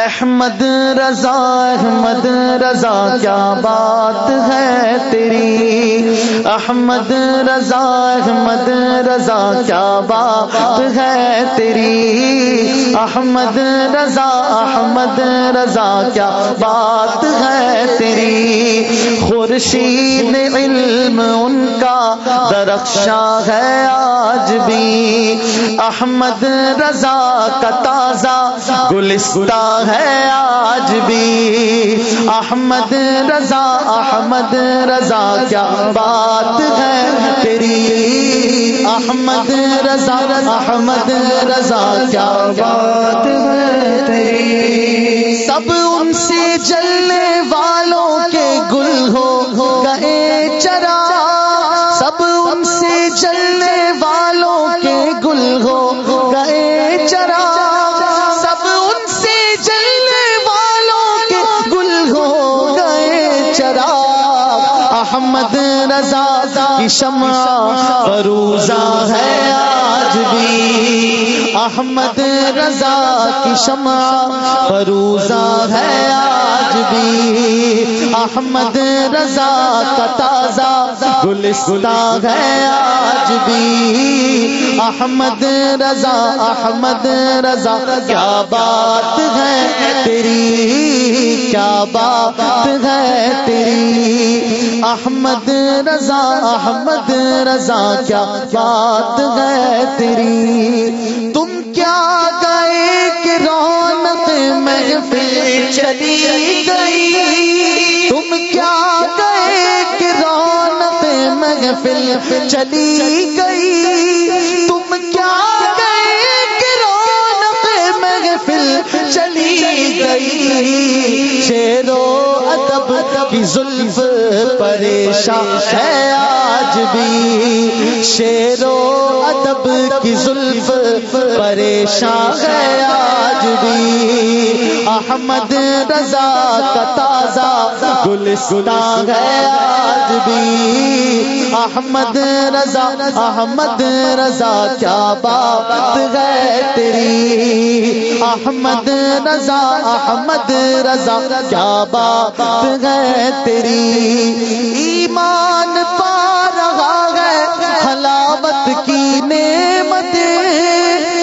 احمد رضا احمد رضا، کیا بات ہے تیری؟ احمد رضا احمد رضا، کیا بات ہے تیری؟ احمد رضا احمد رضا، کیا بات ہے تیری؟ خورشید علم ان کا درخشا ہے آج بھی۔ احمد رضا کا تازہ گلستہ ہے آج بھی۔ احمد رضا احمد رضا، کیا بات ہے تیری؟ احمد رضا احمد رضا، کیا بات ہے تیری؟ سب ان سے جلنے والوں کے گل ہو، گئے چرا۔ سب ان سے جلنے احمد رضا کی شمع فروزہ ہے آج بھی۔ احمد رضا کی شمع فروزہ ہے آج بھی۔ احمد رضا کا تازہ گلستہ ہے آج بھی۔ احمد رضا احمد رضا، کیا بات ہے؟ کیا بات ہے تیری احمد رضا احمد رضا، کیا بات ہے تیری؟ تم کیا گئے کہ رونق محفل چلی گئی؟ تم کیا گئے کہ رونق محفل چلی گئی؟ ادب کی زلف پریشان ہے آج بھی شیر و ادب کی زلف پریشان ہے آج بھی احمد رضا کا تازہ گلستان ہے آج بھی احمد رضا احمد رضا، کیا بات ہے تیری احمد رضا احمد رضا، کیا بات ہے تیری؟ ایمان پا رہا ہے حلاوت کی نعمت۔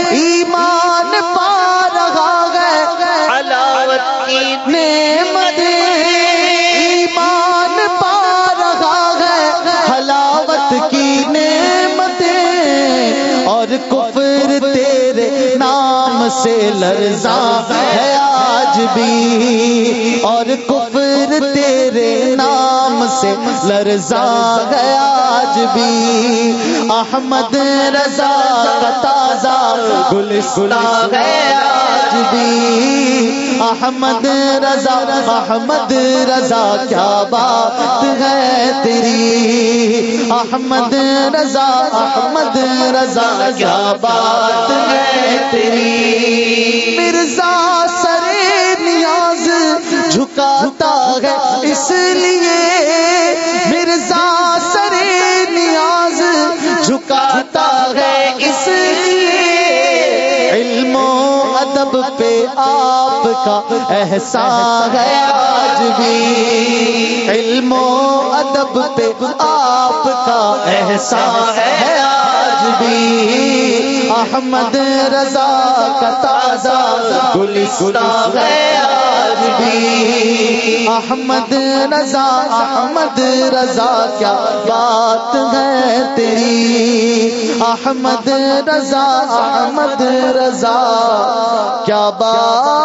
ایمان پا رہا ہے حلاوت کی نعمت۔ ایمان پا رہا ہے حلاوت کی نعمت۔ اور کفر سے لرزا ہے آج بھی اور کفر تیرے نام سے لرزا ہے آج بھی۔ احمد رضا کا تازہ گلستان ہے آج بھی۔ احمد رضا احمد رضا، کیا بات ہے تیری؟ احمد رضا احمد رضا، کیا بات ہے تیری؟ مرزا سر جھکاتا ہے۔ اس لیے مرزا سر نیاز جھکاتا ہے۔ اس لیے علم و ادب پہ آپ کا احسان ہے۔ آج بھی علم و ادب پہ آپ کا احسان ہے آج بھی۔ احمد رضا کا تازہ گلستان ہے آج بھی۔ احمد رضا احمد رضا، کیا بات ہے تیری؟ احمد رضا احمد رضا، کیا بات